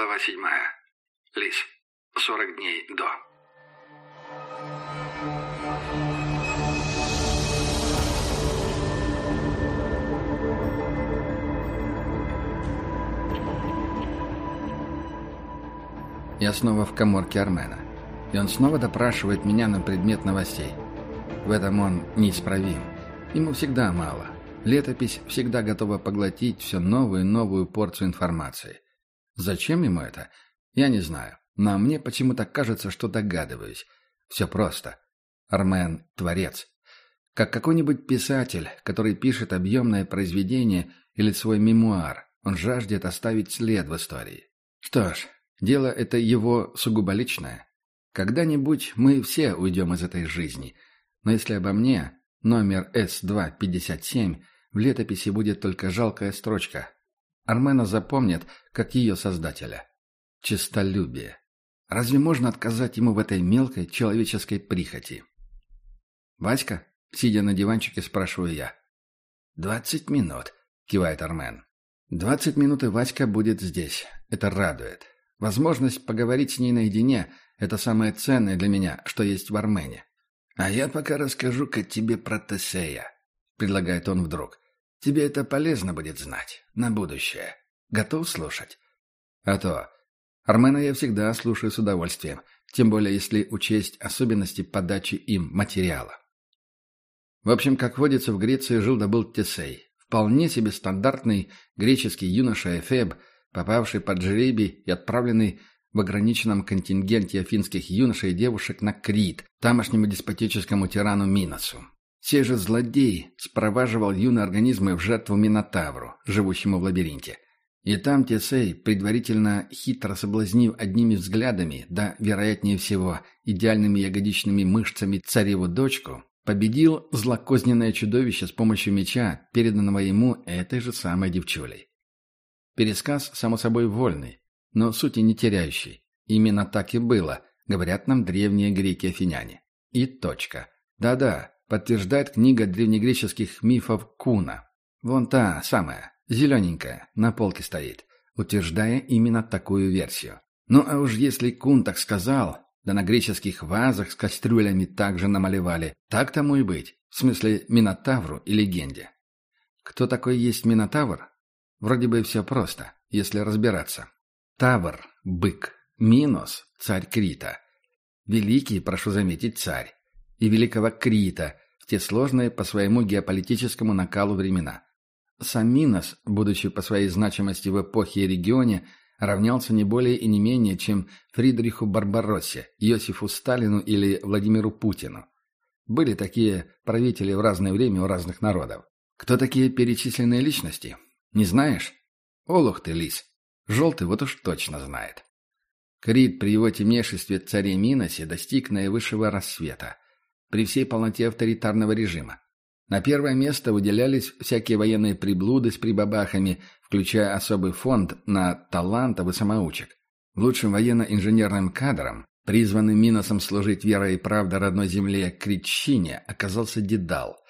Глава седьмая. Лис. Сорок дней до. Я снова в коморке Армена. И он снова допрашивает меня на предмет новостей. В этом он неисправим. Ему всегда мало. Летопись всегда готова поглотить все новую и новую порцию информации. Зачем ему это? Я не знаю. Но мне почему-то кажется, что догадываюсь. Все просто. Армен – творец. Как какой-нибудь писатель, который пишет объемное произведение или свой мемуар, он жаждет оставить след в истории. Что ж, Дело это его сугубо личное. Когда-нибудь мы все уйдем из этой жизни. Но если обо мне, номер С-257, в летописи будет только жалкая строчка. Армена запомнит, как ее создателя. Чистолюбие. Разве можно отказать ему в этой мелкой человеческой прихоти? «Васька?» — сидя на диванчике, спрашиваю я. «Двадцать минут», — кивает Армен. «Двадцать минут и Васька будет здесь. Это радует. Возможность поговорить с ней наедине – это самое ценное для меня, что есть в Армене. «А я пока расскажу-ка тебе про Тесея», – предлагает он вдруг. «Тебе это полезно будет знать. На будущее. Готов слушать?» «А то. Армена я всегда слушаю с удовольствием, тем более если учесть особенности подачи им материала». В общем, как водится, в Греции жил да был Тесей. Вполне себе стандартный греческий юноша Эфеб – попавший под жребий и отправленный в ограниченном контингенте афинских юношей и девушек на Крит, тамошнему деспотическому тирану Миносу. Сей же злодей спроваживал юные организмы в жертву Минотавру, живущему в лабиринте. И там Тесей, предварительно хитро соблазнив одними взглядами, да, вероятнее всего, идеальными ягодичными мышцами цареву дочку, победил злокозненное чудовище с помощью меча, переданного ему этой же самой девчулей. Пересказ, само собой, вольный, но сути не теряющий. Именно так и было, говорят нам древние греки-афиняне. И точка. Да-да, подтверждает книга древнегреческих мифов Куна. Вон та самая, зелененькая, на полке стоит, утверждая именно такую версию. Ну а уж если Кун так сказал, да на греческих вазах с кастрюлями также намалевали, так тому и быть, в смысле Минотавру и легенде. Кто такой есть Минотавр? Вроде бы все просто, если разбираться. Тавр – бык, Минос – царь Крита. Великий, прошу заметить, царь. И великого Крита в те сложные по своему геополитическому накалу времена. Сам Минос, будучи по своей значимости в эпохе и регионе, равнялся не более и не менее, чем Фридриху Барбароссе, Иосифу Сталину или Владимиру Путину. Были такие правители в разное время у разных народов. Кто такие перечисленные личности? Не знаешь? Олух ты, лис. Желтый вот уж точно знает. Крит при его темнейшестве царе Миносе достиг наивысшего рассвета, при всей полноте авторитарного режима. На первое место выделялись всякие военные приблуды с прибабахами, включая особый фонд на талантов и самоучек. Лучшим военно-инженерным кадром, призванным Миносом служить верой и правдой родной земле Критщине, оказался Дедал –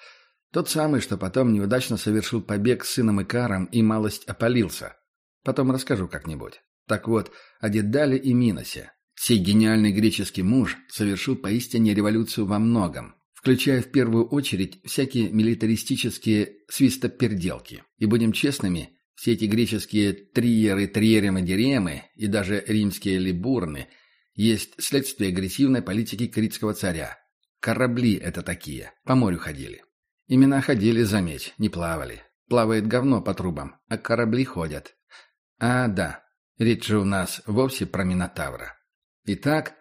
тот самый, что потом неудачно совершил побег с сыном Икаром и малость опалился. Потом расскажу как-нибудь. Так вот, о Дедале и Миносе. Сей гениальный греческий муж совершил поистине революцию во многом, включая в первую очередь всякие милитаристические свистоперделки. И будем честными, все эти греческие триеры, триеремы, диремы и даже римские либурны есть следствие агрессивной политики критского царя. Корабли это такие, по морю ходили. Имена ходили, заметь, не плавали. Плавает говно по трубам, а корабли ходят. А, да, речь же у нас вовсе про Минотавра. Итак,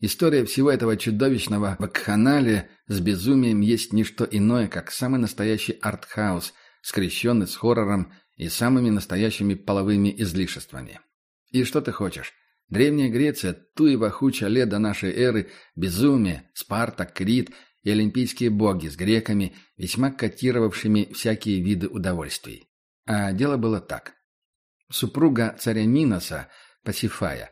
история всего этого чудовищного вакханалия с безумием есть не что иное, как самый настоящий артхаус, скрещенный с хоррором и самыми настоящими половыми излишествами. И что ты хочешь? Древняя Греция, туева хуча лет до нашей эры, безумие, Спарта, Крит – и олимпийские боги с греками, весьма котировавшими всякие виды удовольствий. А дело было так. Супруга царя Миноса, Пасифая,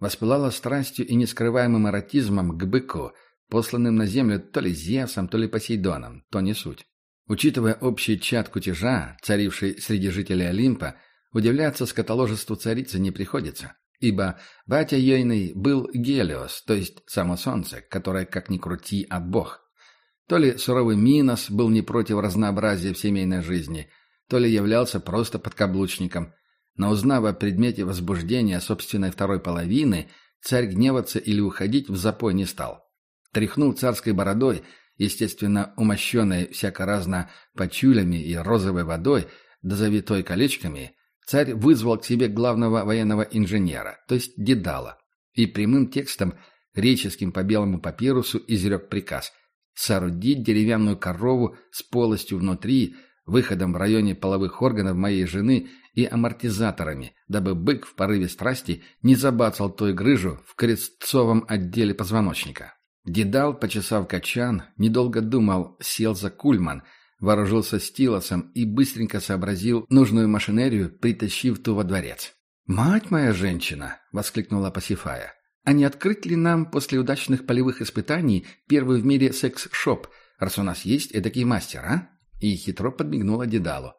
воспылала страстью и нескрываемым эротизмом к быку, посланным на землю то ли Зевсом, то ли Посейдоном, то не суть. Учитывая общий чад кутежа, царивший среди жителей Олимпа, удивляться скотоложеству царицы не приходится. ибо батя ейный был Гелиос, то есть само солнце, которое, как ни крути, а бог. То ли суровый Минос был не против разнообразия в семейной жизни, то ли являлся просто подкаблучником. Но узнав о предмете возбуждения собственной второй половины, царь гневаться или уходить в запой не стал. Тряхнул царской бородой, естественно, умощенной всяко-разно почулями и розовой водой, да завитой колечками, царь вызвал к себе главного военного инженера, то есть Дедала, и прямым текстом, греческим по белому папирусу, изрек приказ соорудить деревянную корову с полостью внутри, выходом в районе половых органов моей жены и амортизаторами, дабы бык в порыве страсти не забацал той грыжу в крестцовом отделе позвоночника. Дедал, почесав качан, недолго думал, сел за кульман – вооружился стилосом и быстренько сообразил нужную машинерию, притащив ту во дворец. «Мать моя женщина!» — воскликнула Пасифая. «А не открыть ли нам после удачных полевых испытаний первый в мире секс-шоп, раз у нас есть эдакий мастер, а?» И хитро подмигнула Дедалу.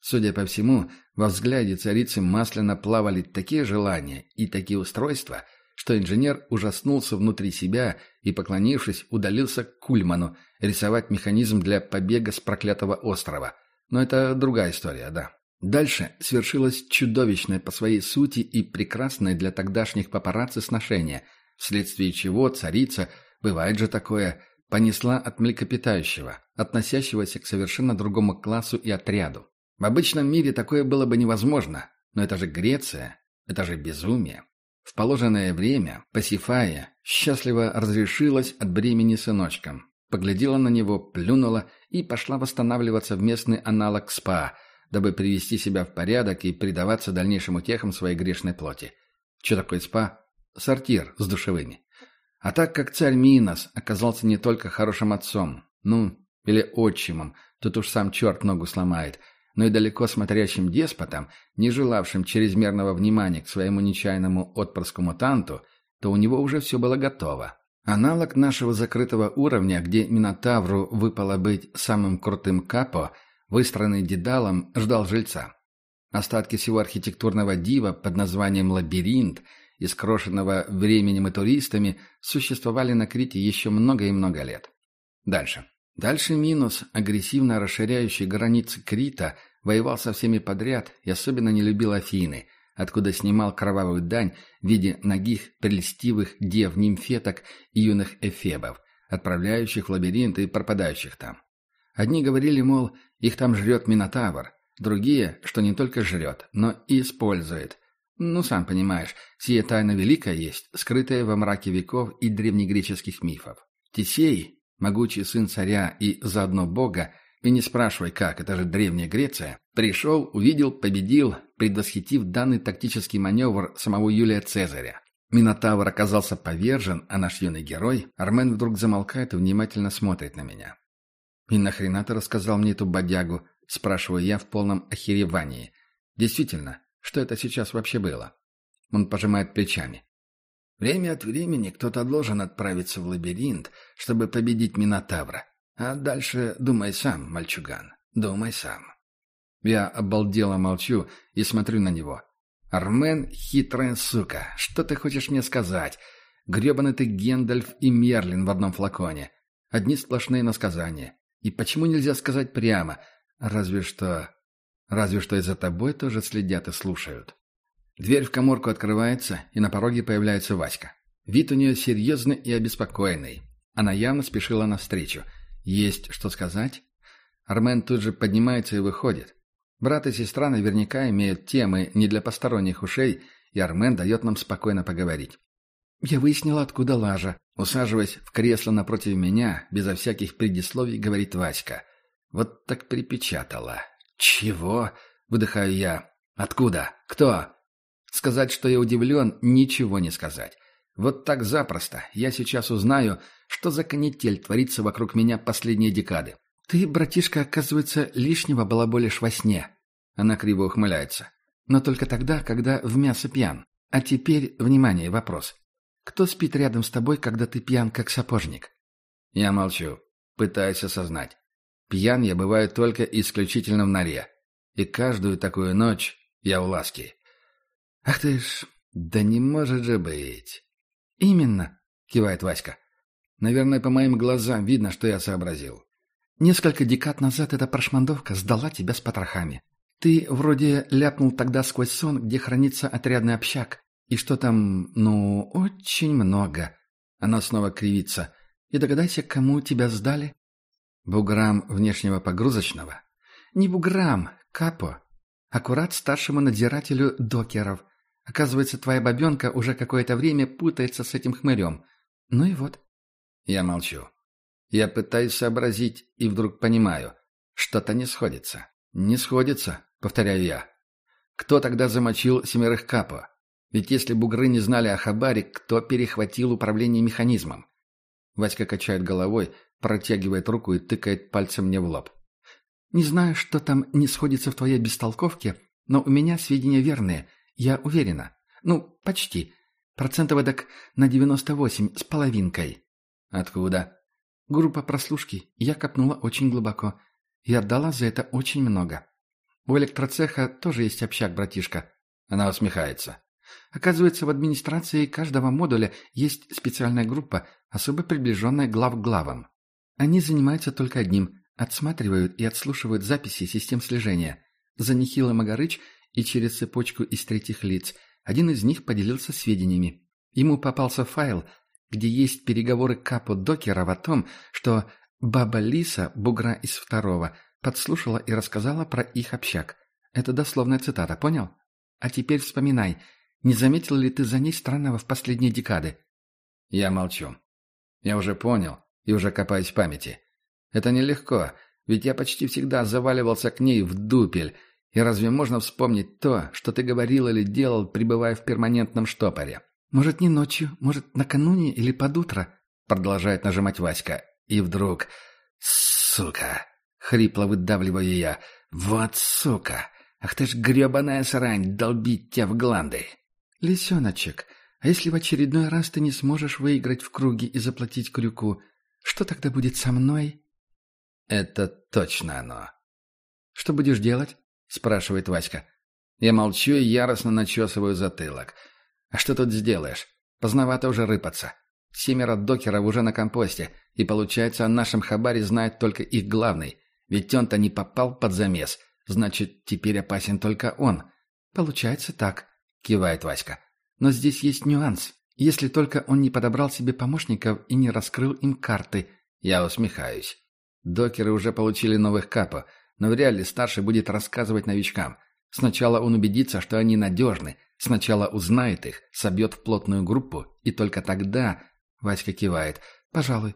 Судя по всему, во взгляде царицы масляно плавали такие желания и такие устройства — что инженер ужаснулся внутри себя и, поклонившись, удалился к Кульману рисовать механизм для побега с проклятого острова. Но это другая история, да. Дальше свершилось чудовищное по своей сути и прекрасное для тогдашних папарацци сношение, вследствие чего царица, бывает же такое, понесла от млекопитающего, относящегося к совершенно другому классу и отряду. В обычном мире такое было бы невозможно, но это же Греция, это же безумие. В положенное время Пасифая счастливо разрешилась от бремени сыночком. Поглядела на него, плюнула и пошла восстанавливаться в местный аналог СПА, дабы привести себя в порядок и предаваться дальнейшим утехам своей грешной плоти. Что такое СПА? Сортир с душевыми. А так как царь Минос оказался не только хорошим отцом, ну, или отчимом, тут уж сам черт ногу сломает – но и далеко смотрящим деспотом, не желавшим чрезмерного внимания к своему нечаянному отпрыску-мутанту, то у него уже все было готово. Аналог нашего закрытого уровня, где Минотавру выпало быть самым крутым капо, выстроенный Дедалом, ждал жильца. Остатки всего архитектурного дива под названием «Лабиринт», искрошенного временем и туристами, существовали на Крите еще много и много лет. Дальше. Дальше минус, агрессивно расширяющий границы Крита, воевал со всеми подряд и особенно не любил Афины, откуда снимал кровавую дань в виде ногих, прелестивых дев-нимфеток и юных эфебов, отправляющих в лабиринт и пропадающих там. Одни говорили, мол, их там жрет Минотавр, другие, что не только жрет, но и использует. Ну, сам понимаешь, сия тайна великая есть, скрытая во мраке веков и древнегреческих мифов. Тесей, могучий сын царя и заодно бога, и не спрашивай как, это же Древняя Греция, пришел, увидел, победил, предвосхитив данный тактический маневр самого Юлия Цезаря. Минотавр оказался повержен, а наш юный герой, Армен вдруг замолкает и внимательно смотрит на меня. «И нахрена ты рассказал мне эту бодягу?» – спрашиваю я в полном охеревании. «Действительно, что это сейчас вообще было?» Он пожимает плечами. Время от времени кто-то должен отправиться в лабиринт, чтобы победить Минотавра. А дальше думай сам, мальчуган, думай сам. Я обалдело молчу и смотрю на него. «Армен — хитрая сука. Что ты хочешь мне сказать? Гребаный ты Гендальф и Мерлин в одном флаконе. Одни сплошные насказания. И почему нельзя сказать прямо? Разве что... Разве что и за тобой тоже следят и слушают». Дверь в коморку открывается, и на пороге появляется Васька. Вид у нее серьезный и обеспокоенный. Она явно спешила навстречу. Есть что сказать? Армен тут же поднимается и выходит. Брат и сестра наверняка имеют темы не для посторонних ушей, и Армен дает нам спокойно поговорить. Я выяснила, откуда лажа. Усаживаясь в кресло напротив меня, безо всяких предисловий, говорит Васька. Вот так припечатала. «Чего?» — выдыхаю я. «Откуда? Кто?» Сказать, что я удивлен, ничего не сказать. Вот так запросто я сейчас узнаю, что за канитель творится вокруг меня последние декады. Ты, братишка, оказывается, лишнего балаболишь во сне. Она криво ухмыляется. Но только тогда, когда в мясо пьян. А теперь, внимание, вопрос. Кто спит рядом с тобой, когда ты пьян, как сапожник? Я молчу, пытаясь осознать. Пьян я бываю только исключительно в норе. И каждую такую ночь я в ласке. «Ах ты ж, «Да не может же быть!» «Именно», — кивает Васька. «Наверное, по моим глазам видно, что я сообразил. Несколько декад назад эта прошмандовка сдала тебя с потрохами. Ты вроде ляпнул тогда сквозь сон, где хранится отрядный общак, и что там, ну, очень много. Она снова кривится. И догадайся, кому тебя сдали? Буграм внешнего погрузочного? Не буграм, капо. Аккурат старшему надзирателю докеров. Оказывается, твоя бабенка уже какое-то время путается с этим хмырем. Ну и вот. Я молчу. Я пытаюсь сообразить и вдруг понимаю. Что-то не сходится. Не сходится, повторяю я. Кто тогда замочил семерых капо? Ведь если бугры не знали о хабаре, кто перехватил управление механизмом? Васька качает головой, протягивает руку и тыкает пальцем мне в лоб. «Не знаю, что там не сходится в твоей бестолковке, но у меня сведения верные, я уверена. Ну, почти. Процентов эдак на девяносто восемь с половинкой». «Откуда?» «Группа прослушки. Я копнула очень глубоко. И отдала за это очень много. У электроцеха тоже есть общак, братишка». Она усмехается. Оказывается, в администрации каждого модуля есть специальная группа, особо приближенная глав главам. Они занимаются только одним – отсматривают и отслушивают записи систем слежения. За Нихила Магарыч и через цепочку из третьих лиц один из них поделился сведениями. Ему попался файл, где есть переговоры Капо Докеров о том, что Баба Лиса, бугра из второго, подслушала и рассказала про их общак. Это дословная цитата, понял? А теперь вспоминай – не заметил ли ты за ней странного в последние декады?» Я молчу. Я уже понял и уже копаюсь в памяти. Это нелегко, ведь я почти всегда заваливался к ней в дупель. И разве можно вспомнить то, что ты говорил или делал, пребывая в перманентном штопоре? «Может, не ночью, может, накануне или под утро?» Продолжает нажимать Васька. И вдруг... «Сука!» — хрипло выдавливаю я. «Вот сука! Ах ты ж гребаная срань, долбить тебя в гланды!» «Лисеночек, а если в очередной раз ты не сможешь выиграть в круге и заплатить крюку, что тогда будет со мной?» «Это точно оно». «Что будешь делать?» — спрашивает Васька. Я молчу и яростно начесываю затылок. «А что тут сделаешь? Поздновато уже рыпаться. Семеро докеров уже на компосте, и получается, о нашем хабаре знает только их главный. Ведь он-то не попал под замес, значит, теперь опасен только он». «Получается так», кивает Васька. Но здесь есть нюанс. Если только он не подобрал себе помощников и не раскрыл им карты. Я усмехаюсь. Докеры уже получили новых капо, но вряд ли старший будет рассказывать новичкам. Сначала он убедится, что они надежны, сначала узнает их, собьет в плотную группу, и только тогда... Васька кивает. «Пожалуй.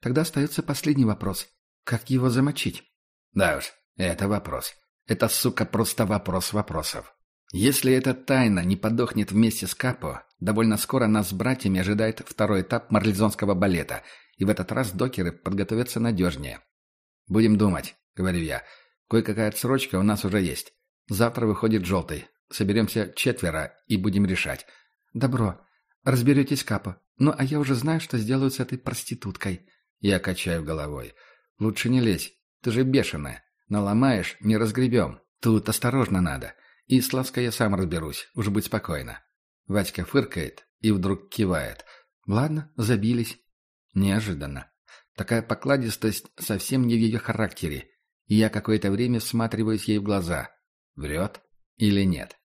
Тогда остается последний вопрос. Как его замочить?» «Да уж, это вопрос. Это, сука, просто вопрос вопросов. Если эта тайна не подохнет вместе с Капо, довольно скоро нас с братьями ожидает второй этап марлезонского балета, и в этот раз докеры подготовятся надежнее. «Будем думать», — говорю я. «Кое-какая отсрочка у нас уже есть. Завтра выходит желтый. Соберемся четверо и будем решать». «Добро. Разберетесь, Капо. Ну, а я уже знаю, что сделаю с этой проституткой». Я качаю головой. «Лучше не лезь. Ты же бешеная. Наломаешь — не разгребем. Тут осторожно надо». И с Лаской я сам разберусь, уж быть спокойно. Вадька фыркает и вдруг кивает. Ладно, забились. Неожиданно. Такая покладистость совсем не в ее характере. И я какое-то время всматриваюсь ей в глаза. Врет или нет?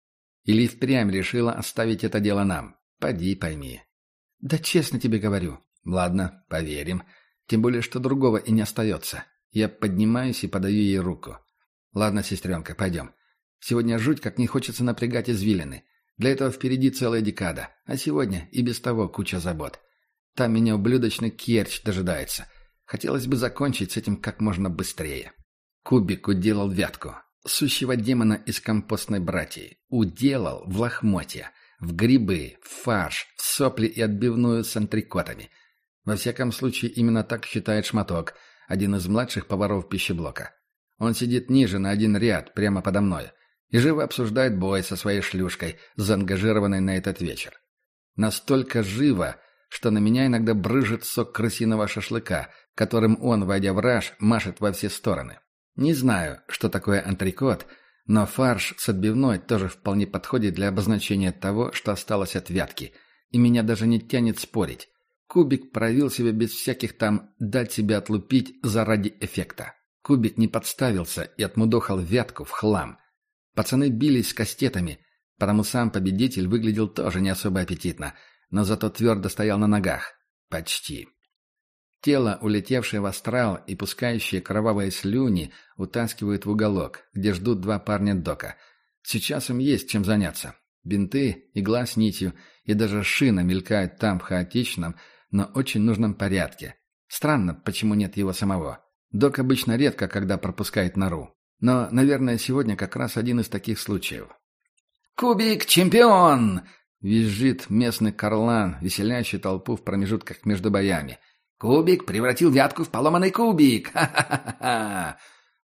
Или впрямь решила оставить это дело нам? Поди пойми. Да честно тебе говорю. Ладно, поверим. Тем более, что другого и не остается. Я поднимаюсь и подаю ей руку. Ладно, сестренка, пойдем. Сегодня жуть как не хочется напрягать извилины. Для этого впереди целая декада, а сегодня и без того куча забот. Там меня ублюдочный Керч дожидается. Хотелось бы закончить с этим как можно быстрее. Кубик уделал вятку. Сущего демона из компостной братьи. Уделал в лохмотья, в грибы, в фарш, в сопли и отбивную с антрикотами. Во всяком случае, именно так считает Шматок, один из младших поваров пищеблока. Он сидит ниже на один ряд, прямо подо мной и живо обсуждает бой со своей шлюшкой, заангажированной на этот вечер. Настолько живо, что на меня иногда брыжет сок крысиного шашлыка, которым он, войдя в раж, машет во все стороны. Не знаю, что такое антрикот, Но фарш с отбивной тоже вполне подходит для обозначения того, что осталось от вятки. И меня даже не тянет спорить. Кубик проявил себя без всяких там «дать себя отлупить» заради эффекта. Кубик не подставился и отмудохал вятку в хлам. Пацаны бились с кастетами, потому сам победитель выглядел тоже не особо аппетитно, но зато твердо стоял на ногах. Почти. Тело, улетевшее в астрал и пускающее кровавые слюни, утаскивают в уголок, где ждут два парня Дока. Сейчас им есть чем заняться. Бинты, игла с нитью и даже шина мелькают там в хаотичном, но очень нужном порядке. Странно, почему нет его самого. Док обычно редко, когда пропускает нору. Но, наверное, сегодня как раз один из таких случаев. «Кубик чемпион!» — визжит местный карлан, веселящий толпу в промежутках между боями. Кубик превратил вятку в поломанный кубик! Ха-ха-ха-ха!»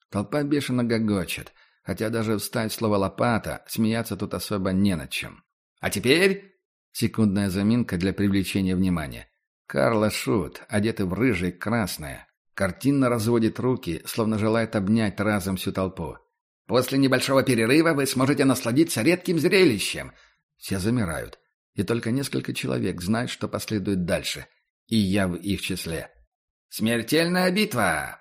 Толпа бешено гогочет, хотя даже встать слово «лопата» смеяться тут особо не над чем. «А теперь...» Секундная заминка для привлечения внимания. Карла Шут, одетый в рыжее красное, картинно разводит руки, словно желает обнять разом всю толпу. «После небольшого перерыва вы сможете насладиться редким зрелищем!» Все замирают, и только несколько человек знают, что последует дальше — и я в их числе. «Смертельная битва!»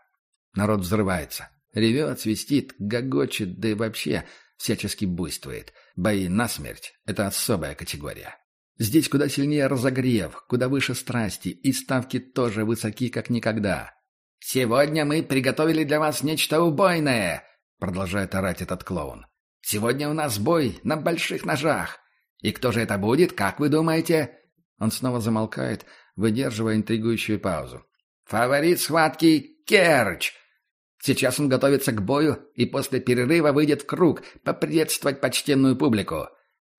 Народ взрывается. Ревет, свистит, гогочет, да и вообще всячески буйствует. Бои насмерть — это особая категория. Здесь куда сильнее разогрев, куда выше страсти, и ставки тоже высоки, как никогда. «Сегодня мы приготовили для вас нечто убойное!» — продолжает орать этот клоун. «Сегодня у нас бой на больших ножах. И кто же это будет, как вы думаете?» Он снова замолкает, выдерживая интригующую паузу. «Фаворит схватки — Керч! Сейчас он готовится к бою и после перерыва выйдет в круг поприветствовать почтенную публику.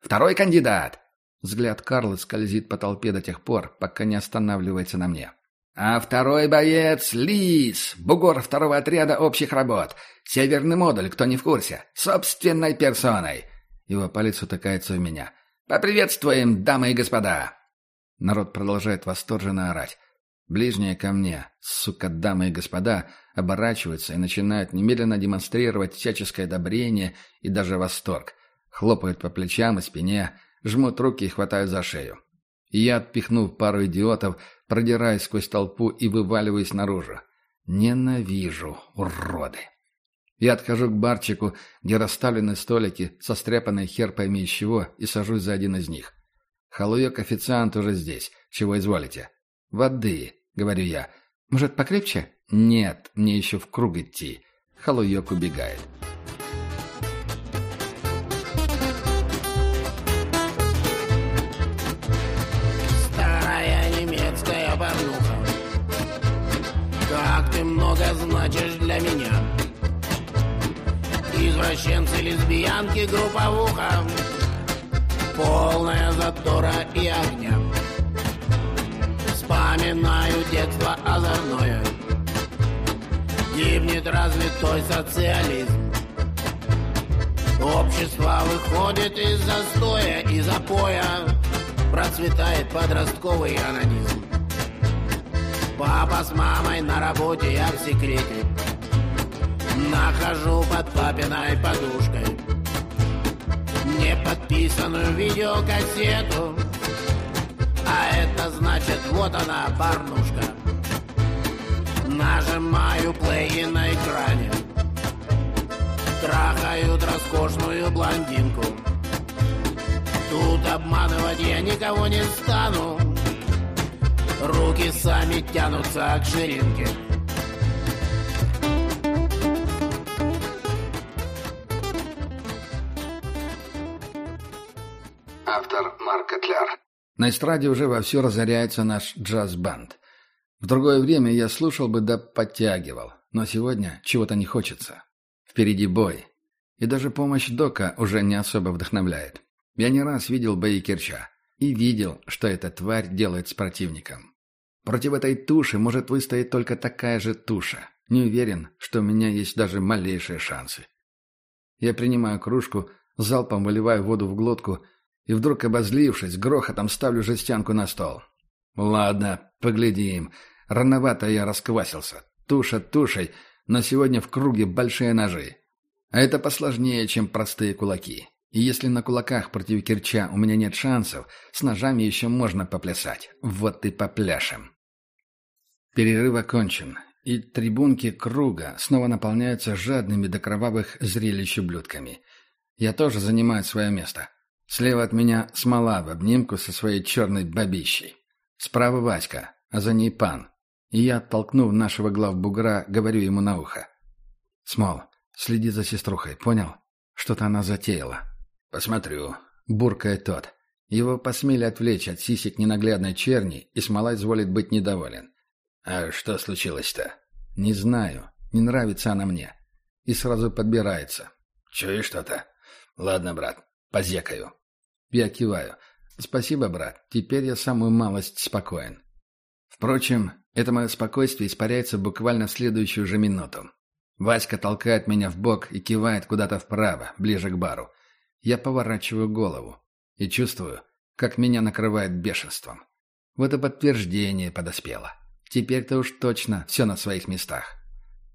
Второй кандидат!» Взгляд Карла скользит по толпе до тех пор, пока не останавливается на мне. «А второй боец — Лис, бугор второго отряда общих работ. Северный модуль, кто не в курсе. Собственной персоной!» Его палец утыкается в меня. «Поприветствуем, дамы и господа!» Народ продолжает восторженно орать. Ближние ко мне, сука, дамы и господа, оборачиваются и начинают немедленно демонстрировать всяческое одобрение и даже восторг. Хлопают по плечам и спине, жмут руки и хватают за шею. И я, отпихнув пару идиотов, продираюсь сквозь толпу и вываливаюсь наружу. Ненавижу, уроды! Я отхожу к барчику, где расставлены столики со стряпанной хер пойми из чего, и сажусь за один из них. Халуек-официант уже здесь. Чего изволите?» «Воды», — говорю я. «Может, покрепче?» «Нет, мне еще в круг идти». Халуек убегает. Извращенцы, лесбиянки, групповуха полная затора и огня. Вспоминаю детство озорное, гибнет развитой социализм. Общество выходит из застоя и запоя, процветает подростковый анонизм. Папа с мамой на работе, я в секрете, нахожу под папиной подушкой неподписанную видеокассету. А это значит, вот она, порнушка. Нажимаю плей на экране. Трахают роскошную блондинку. Тут обманывать я никого не стану. Руки сами тянутся к ширинке. На эстраде уже вовсю разоряется наш джаз-банд. В другое время я слушал бы да подтягивал, но сегодня чего-то не хочется. Впереди бой. И даже помощь Дока уже не особо вдохновляет. Я не раз видел бои Керча. И видел, что эта тварь делает с противником. Против этой туши может выстоять только такая же туша. Не уверен, что у меня есть даже малейшие шансы. Я принимаю кружку, залпом выливаю воду в глотку и вдруг, обозлившись, грохотом ставлю жестянку на стол. Ладно, поглядим. Рановато я расквасился. Туша тушей, но сегодня в круге большие ножи. А это посложнее, чем простые кулаки. И если на кулаках против Керча у меня нет шансов, с ножами еще можно поплясать. Вот и попляшем. Перерыв окончен, и трибунки круга снова наполняются жадными до кровавых зрелищ ублюдками. Я тоже занимаю свое место. Слева от меня смола в обнимку со своей черной бабищей. Справа Васька, а за ней пан. И я, оттолкнув нашего главбугра, говорю ему на ухо. «Смол, следи за сеструхой, понял? Что-то она затеяла». «Посмотрю», — буркает тот. Его посмели отвлечь от сисек ненаглядной черни, и смола изволит быть недоволен. «А что случилось-то?» «Не знаю. Не нравится она мне». И сразу подбирается. «Чуешь что-то?» «Ладно, брат, позекаю». Я киваю. «Спасибо, брат. Теперь я самую малость спокоен». Впрочем, это мое спокойствие испаряется буквально в следующую же минуту. Васька толкает меня в бок и кивает куда-то вправо, ближе к бару. Я поворачиваю голову и чувствую, как меня накрывает бешенством. Вот и подтверждение подоспело. Теперь-то уж точно все на своих местах.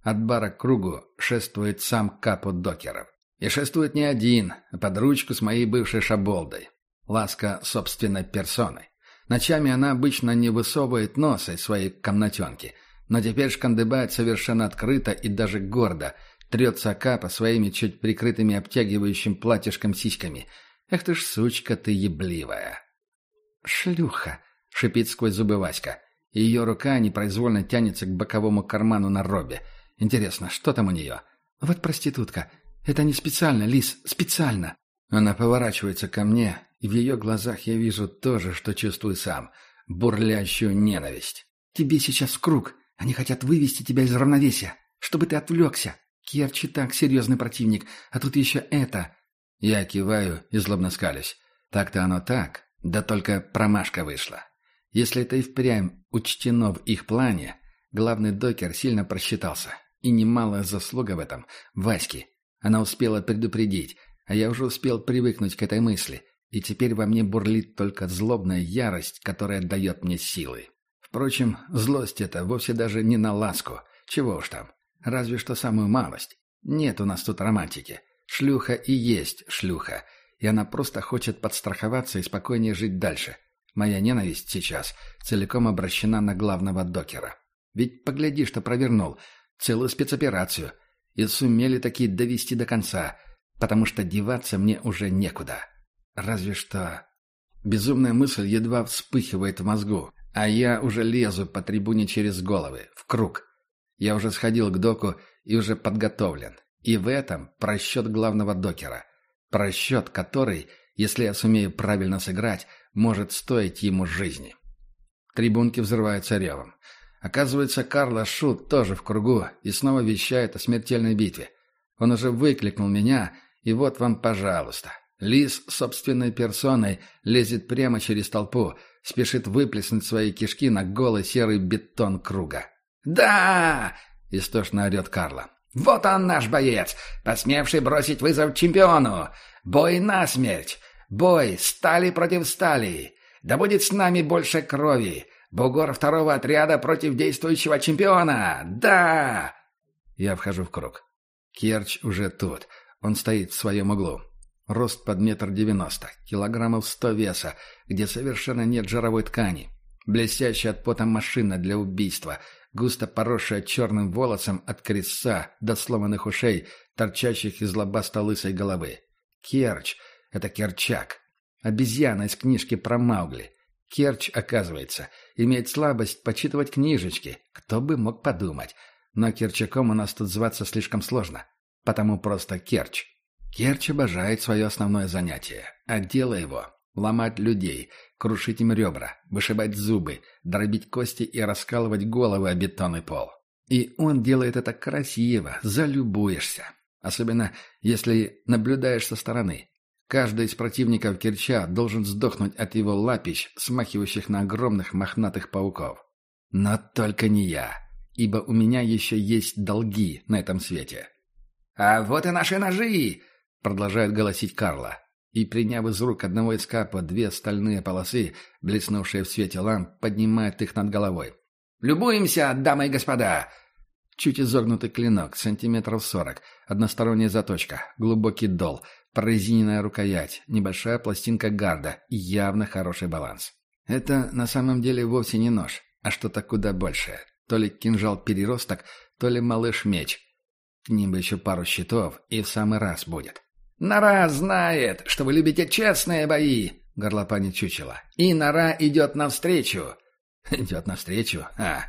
От бара к кругу шествует сам капут докеров. И шествует не один, а под ручку с моей бывшей шаболдой. Ласка собственной персоной. Ночами она обычно не высовывает носа из своей комнатенки, но теперь шкандыбает совершенно открыто и даже гордо, трется капа своими чуть прикрытыми обтягивающим платьишком сиськами. «Эх ты ж, сучка ты ебливая!» «Шлюха!» — шипит сквозь зубы Васька. Ее рука непроизвольно тянется к боковому карману на робе. Интересно, что там у нее? Вот проститутка. Это не специально, Лис, специально. Она поворачивается ко мне, и в ее глазах я вижу то же, что чувствую сам. Бурлящую ненависть. Тебе сейчас в круг. Они хотят вывести тебя из равновесия, чтобы ты отвлекся. Керчи так серьезный противник, а тут еще это. Я киваю и злобно скались. Так-то оно так, да только промашка вышла. Если это и впрямь учтено в их плане, главный докер сильно просчитался. И немалая заслуга в этом – Васьки. Она успела предупредить, а я уже успел привыкнуть к этой мысли, и теперь во мне бурлит только злобная ярость, которая дает мне силы. Впрочем, злость эта вовсе даже не на ласку. Чего уж там. Разве что самую малость. Нет у нас тут романтики. Шлюха и есть шлюха. И она просто хочет подстраховаться и спокойнее жить дальше. Моя ненависть сейчас целиком обращена на главного докера. Ведь погляди, что провернул. Целую спецоперацию. И сумели таки довести до конца. Потому что деваться мне уже некуда. Разве что... Безумная мысль едва вспыхивает в мозгу. А я уже лезу по трибуне через головы. В круг. Я уже сходил к доку и уже подготовлен. И в этом просчет главного докера. Просчет, который, если я сумею правильно сыграть, может стоить ему жизни. Трибунки взрываются ревом. Оказывается, Карло Шут тоже в кругу и снова вещает о смертельной битве. Он уже выкликнул меня, и вот вам, пожалуйста. Лис собственной персоной лезет прямо через толпу, спешит выплеснуть свои кишки на голый серый бетон круга. «Да!» — истошно орет Карло. «Вот он наш боец, посмевший бросить вызов чемпиону! Бой насмерть! Бой стали против стали. Да будет с нами больше крови. Бугор второго отряда против действующего чемпиона. Да! Я вхожу в круг. Керч уже тут. Он стоит в своем углу. Рост под метр девяносто, килограммов сто веса, где совершенно нет жировой ткани. Блестящая от пота машина для убийства, густо поросшая черным волосом от креста до сломанных ушей, торчащих из лобасто-лысой головы. Керч — это Керчак. Обезьяна из книжки про Маугли. Керч, оказывается, имеет слабость почитывать книжечки. Кто бы мог подумать. Но Керчаком у нас тут зваться слишком сложно. Потому просто Керч. Керч обожает свое основное занятие. А дело его — ломать людей, крушить им ребра, вышибать зубы, дробить кости и раскалывать головы о бетонный пол. И он делает это красиво, залюбуешься. Особенно, если наблюдаешь со стороны. Каждый из противников Керча должен сдохнуть от его лапищ, смахивающих на огромных мохнатых пауков. Но только не я, ибо у меня еще есть долги на этом свете. «А вот и наши ножи!» — продолжает голосить Карла. И, приняв из рук одного из капа две стальные полосы, блеснувшие в свете ламп, поднимает их над головой. «Любуемся, дамы и господа!» Чуть изогнутый клинок, сантиметров сорок, односторонняя заточка, глубокий дол, прорезиненная рукоять, небольшая пластинка гарда и явно хороший баланс. Это на самом деле вовсе не нож, а что-то куда большее. То ли кинжал-переросток, то ли малыш-меч. К ним бы еще пару щитов, и в самый раз будет. «Нора знает, что вы любите честные бои!» — горлопанит чучело. «И нора идет навстречу!» «Идет навстречу? А,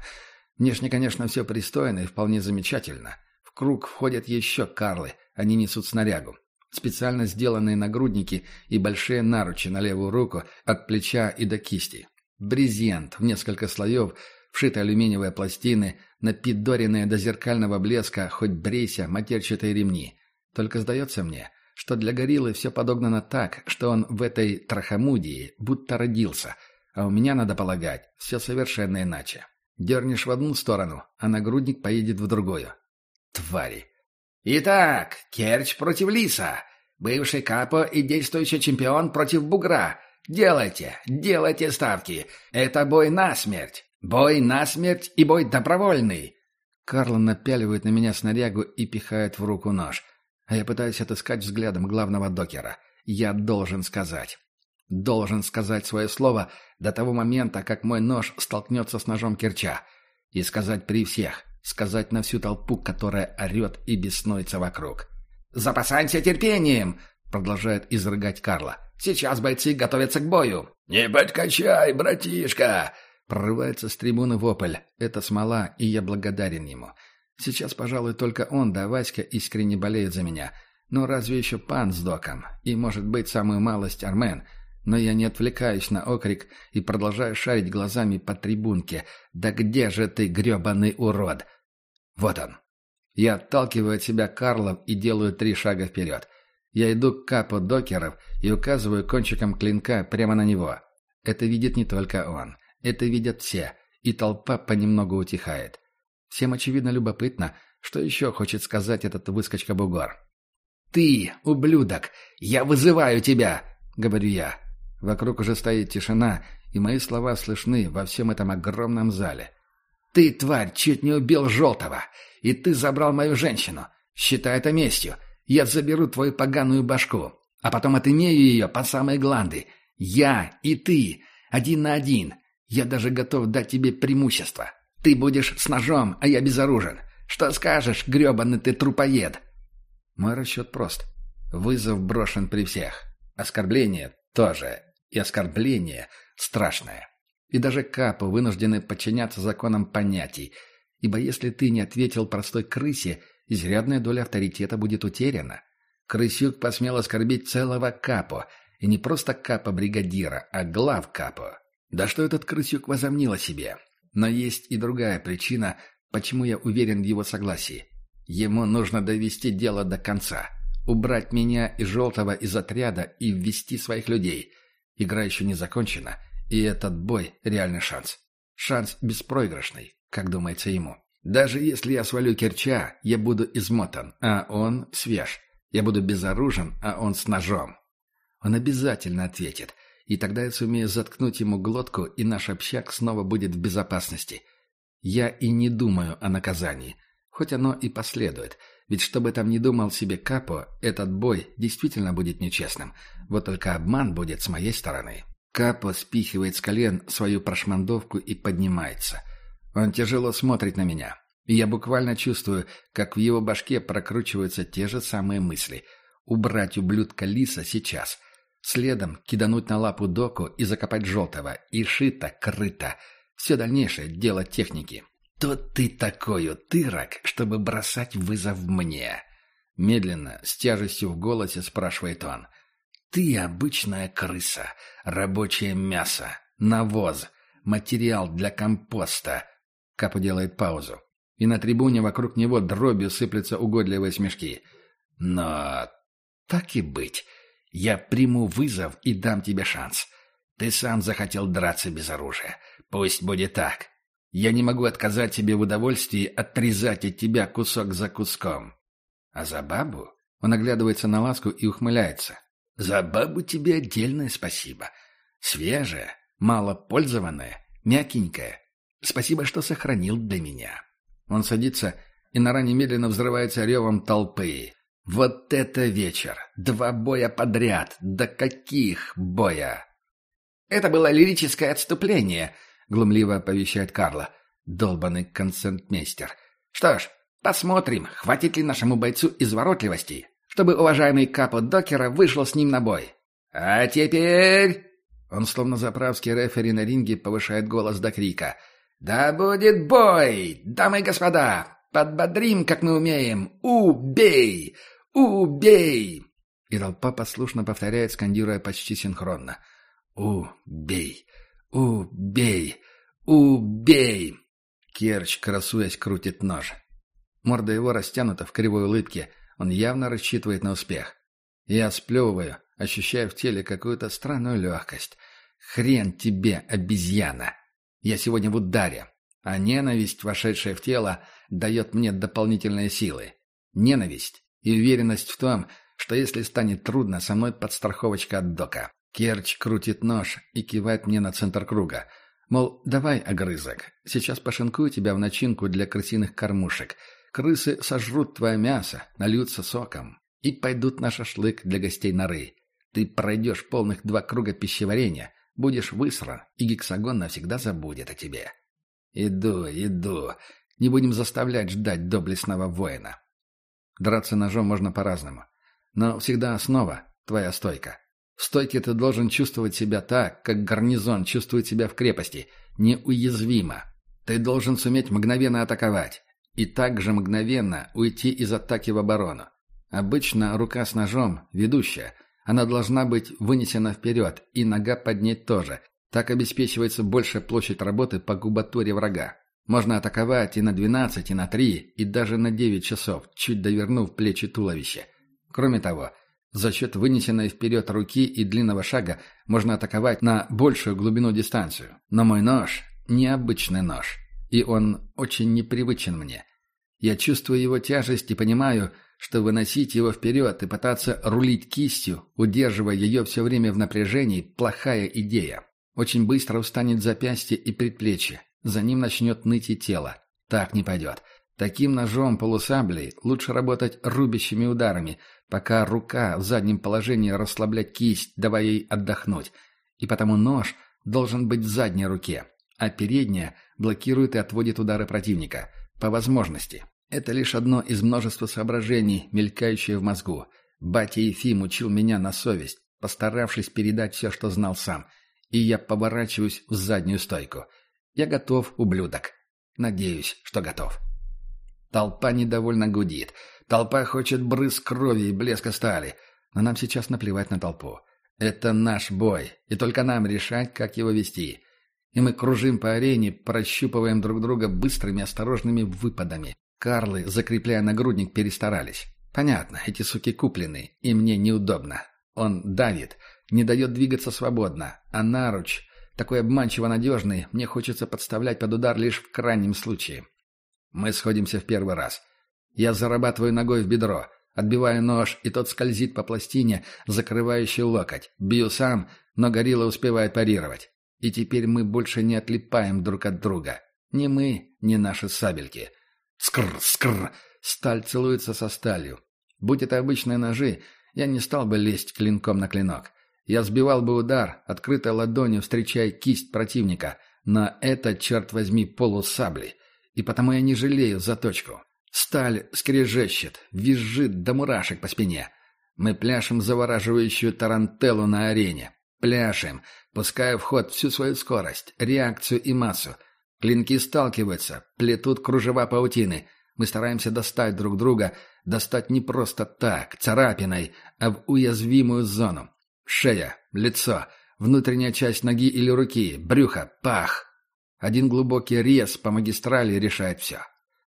внешне, конечно, все пристойно и вполне замечательно. В круг входят еще карлы, они несут снарягу. Специально сделанные нагрудники и большие наручи на левую руку от плеча и до кисти. Брезент в несколько слоев, вшитые алюминиевые пластины, напидоренные до зеркального блеска, хоть брейся, матерчатые ремни. Только сдается мне, что для гориллы все подогнано так, что он в этой трахомудии будто родился, а у меня, надо полагать, все совершенно иначе. Дернешь в одну сторону, а нагрудник поедет в другую. Твари! «Итак, Керчь против Лиса. Бывший капо и действующий чемпион против Бугра. Делайте, делайте ставки. Это бой на смерть. Бой на смерть и бой добровольный». Карло напяливает на меня снарягу и пихает в руку нож — а я пытаюсь отыскать взглядом главного докера. Я должен сказать. Должен сказать свое слово до того момента, как мой нож столкнется с ножом Керча. И сказать при всех. Сказать на всю толпу, которая орет и беснуется вокруг. «Запасайся терпением!» — продолжает изрыгать Карла. «Сейчас бойцы готовятся к бою!» «Не подкачай, братишка!» Прорывается с трибуны вопль. Это смола, и я благодарен ему. Сейчас, пожалуй, только он да Васька искренне болеют за меня. Но разве еще пан с доком? И, может быть, самую малость Армен. Но я не отвлекаюсь на окрик и продолжаю шарить глазами по трибунке. «Да где же ты, гребаный урод?» Вот он. Я отталкиваю от себя Карлов и делаю три шага вперед. Я иду к капу докеров и указываю кончиком клинка прямо на него. Это видит не только он. Это видят все. И толпа понемногу утихает. Всем, очевидно, любопытно, что еще хочет сказать этот выскочка-бугор. «Ты, ублюдок! Я вызываю тебя!» — говорю я. Вокруг уже стоит тишина, и мои слова слышны во всем этом огромном зале. «Ты, тварь, чуть не убил Желтого! И ты забрал мою женщину! Считай это местью! Я заберу твою поганую башку, а потом отымею ее по самой гланды! Я и ты! Один на один! Я даже готов дать тебе преимущество! Ты будешь с ножом, а я безоружен. Что скажешь, гребаный ты трупоед?» Мой расчет прост. Вызов брошен при всех. Оскорбление тоже. И оскорбление страшное. И даже капы вынуждены подчиняться законам понятий. Ибо если ты не ответил простой крысе, изрядная доля авторитета будет утеряна. Крысюк посмел оскорбить целого капо. И не просто капа-бригадира, а глав капо. Да что этот крысюк возомнил о себе? Но есть и другая причина, почему я уверен в его согласии. Ему нужно довести дело до конца. Убрать меня и Желтого из отряда и ввести своих людей. Игра еще не закончена, и этот бой – реальный шанс. Шанс беспроигрышный, как думается ему. Даже если я свалю Керча, я буду измотан, а он свеж. Я буду безоружен, а он с ножом. Он обязательно ответит – и тогда я сумею заткнуть ему глотку, и наш общак снова будет в безопасности. Я и не думаю о наказании, хоть оно и последует, ведь что бы там ни думал себе Капо, этот бой действительно будет нечестным, вот только обман будет с моей стороны. Капо спихивает с колен свою прошмандовку и поднимается. Он тяжело смотрит на меня, и я буквально чувствую, как в его башке прокручиваются те же самые мысли. Убрать ублюдка Лиса сейчас — Следом кидануть на лапу доку и закопать желтого. И шито-крыто. Все дальнейшее – дело техники. «То ты такой утырок, чтобы бросать вызов мне?» Медленно, с тяжестью в голосе спрашивает он. «Ты обычная крыса, рабочее мясо, навоз, материал для компоста». Капу делает паузу. И на трибуне вокруг него дробью сыплются угодливые смешки. «Но так и быть». Я приму вызов и дам тебе шанс. Ты сам захотел драться без оружия. Пусть будет так. Я не могу отказать тебе в удовольствии отрезать от тебя кусок за куском. А за бабу? Он оглядывается на ласку и ухмыляется. За бабу тебе отдельное спасибо. Свежая, мало пользованная, мягенькая. Спасибо, что сохранил для меня. Он садится, и нора немедленно взрывается ревом толпы. Вот это вечер! Два боя подряд! Да каких боя! «Это было лирическое отступление», — глумливо оповещает Карла. Долбанный концертмейстер. «Что ж, посмотрим, хватит ли нашему бойцу изворотливости, чтобы уважаемый Капо Докера вышел с ним на бой. А теперь...» Он, словно заправский рефери на ринге, повышает голос до крика. «Да будет бой! Дамы и господа! Подбодрим, как мы умеем! Убей! Убей!» И толпа послушно повторяет, скандируя почти синхронно. «Убей! Убей! Убей!» Керч, красуясь, крутит нож. Морда его растянута в кривой улыбке. Он явно рассчитывает на успех. Я сплевываю, ощущая в теле какую-то странную легкость. «Хрен тебе, обезьяна! Я сегодня в ударе, а ненависть, вошедшая в тело, дает мне дополнительные силы. Ненависть и уверенность в том, что если станет трудно, со мной подстраховочка от дока. Керч крутит нож и кивает мне на центр круга. Мол, давай, огрызок, сейчас пошинкую тебя в начинку для крысиных кормушек. Крысы сожрут твое мясо, нальются соком и пойдут на шашлык для гостей норы. Ты пройдешь полных два круга пищеварения, будешь высран, и гексагон навсегда забудет о тебе. Иду, иду. Не будем заставлять ждать доблестного воина. Драться ножом можно по-разному. Но всегда основа — твоя стойка. В стойке ты должен чувствовать себя так, как гарнизон чувствует себя в крепости, неуязвимо. Ты должен суметь мгновенно атаковать и также мгновенно уйти из атаки в оборону. Обычно рука с ножом, ведущая, она должна быть вынесена вперед, и нога поднять тоже. Так обеспечивается большая площадь работы по губатуре врага. Можно атаковать и на 12, и на 3, и даже на 9 часов, чуть довернув плечи туловища. Кроме того, за счет вынесенной вперед руки и длинного шага можно атаковать на большую глубину дистанцию. Но мой нож – необычный нож, и он очень непривычен мне. Я чувствую его тяжесть и понимаю, что выносить его вперед и пытаться рулить кистью, удерживая ее все время в напряжении – плохая идея. Очень быстро устанет запястье и предплечье. За ним начнет ныть и тело. Так не пойдет. Таким ножом полусаблей лучше работать рубящими ударами, пока рука в заднем положении расслаблять кисть, давая ей отдохнуть. И потому нож должен быть в задней руке, а передняя блокирует и отводит удары противника. По возможности. Это лишь одно из множества соображений, мелькающие в мозгу. Батя Ефим учил меня на совесть, постаравшись передать все, что знал сам. И я поворачиваюсь в заднюю стойку. Я готов, ублюдок. Надеюсь, что готов. Толпа недовольно гудит. Толпа хочет брызг крови и блеска стали. Но нам сейчас наплевать на толпу. Это наш бой, и только нам решать, как его вести. И мы кружим по арене, прощупываем друг друга быстрыми осторожными выпадами. Карлы, закрепляя нагрудник, перестарались. Понятно, эти суки куплены, и мне неудобно. Он давит, не дает двигаться свободно, а наруч, такой обманчиво надежный, мне хочется подставлять под удар лишь в крайнем случае. Мы сходимся в первый раз. Я зарабатываю ногой в бедро, отбиваю нож, и тот скользит по пластине, закрывающей локоть. Бью сам, но горилла успевает парировать. И теперь мы больше не отлипаем друг от друга. Ни мы, ни наши сабельки. Скр, скр. Сталь целуется со сталью. Будь это обычные ножи, я не стал бы лезть клинком на клинок. Я сбивал бы удар, открытой ладонью встречая кисть противника. Но это, черт возьми, полусабли и потому я не жалею заточку. Сталь скрежещет, визжит до мурашек по спине. Мы пляшем завораживающую тарантеллу на арене. Пляшем, пуская в ход всю свою скорость, реакцию и массу. Клинки сталкиваются, плетут кружева паутины. Мы стараемся достать друг друга, достать не просто так, царапиной, а в уязвимую зону. Шея, лицо, внутренняя часть ноги или руки, брюхо, пах. Один глубокий рез по магистрали решает все.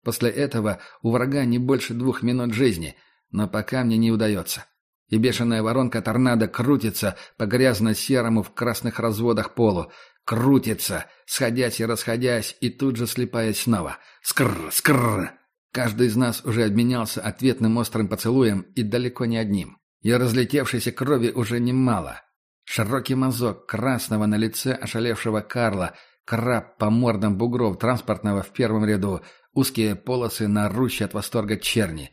После этого у врага не больше двух минут жизни, но пока мне не удается. И бешеная воронка торнадо крутится по грязно-серому в красных разводах полу. Крутится, сходясь и расходясь, и тут же слепаясь снова. Скррр, скррр. Каждый из нас уже обменялся ответным острым поцелуем, и далеко не одним. И разлетевшейся крови уже немало. Широкий мазок красного на лице ошалевшего Карла — Краб по мордам бугров транспортного в первом ряду, узкие полосы на орущей от восторга черни.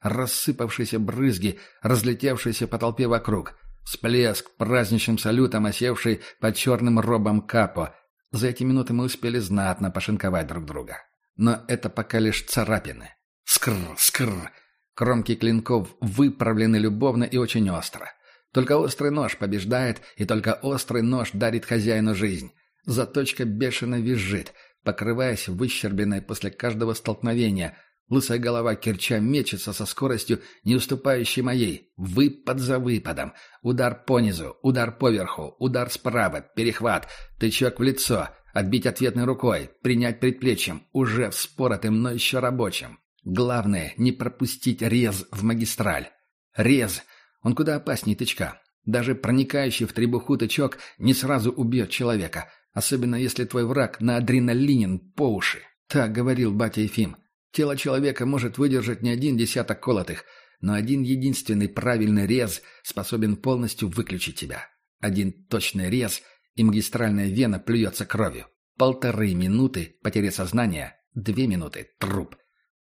Рассыпавшиеся брызги, разлетевшиеся по толпе вокруг. Всплеск праздничным салютом, осевший под черным робом капо. За эти минуты мы успели знатно пошинковать друг друга. Но это пока лишь царапины. Скр, скр. Кромки клинков выправлены любовно и очень остро. Только острый нож побеждает, и только острый нож дарит хозяину жизнь. Заточка бешено визжит, покрываясь выщербленной после каждого столкновения. Лысая голова Керча мечется со скоростью, не уступающей моей. Выпад за выпадом. Удар по низу, удар поверху, удар справа, перехват, тычок в лицо, отбить ответной рукой, принять предплечьем, уже вспоротым, но еще рабочим. Главное — не пропустить рез в магистраль. Рез! Он куда опаснее тычка. Даже проникающий в требуху тычок не сразу убьет человека, особенно если твой враг на адреналинен по уши. Так говорил батя Ефим. Тело человека может выдержать не один десяток колотых, но один единственный правильный рез способен полностью выключить тебя. Один точный рез, и магистральная вена плюется кровью. Полторы минуты потери сознания, две минуты — труп.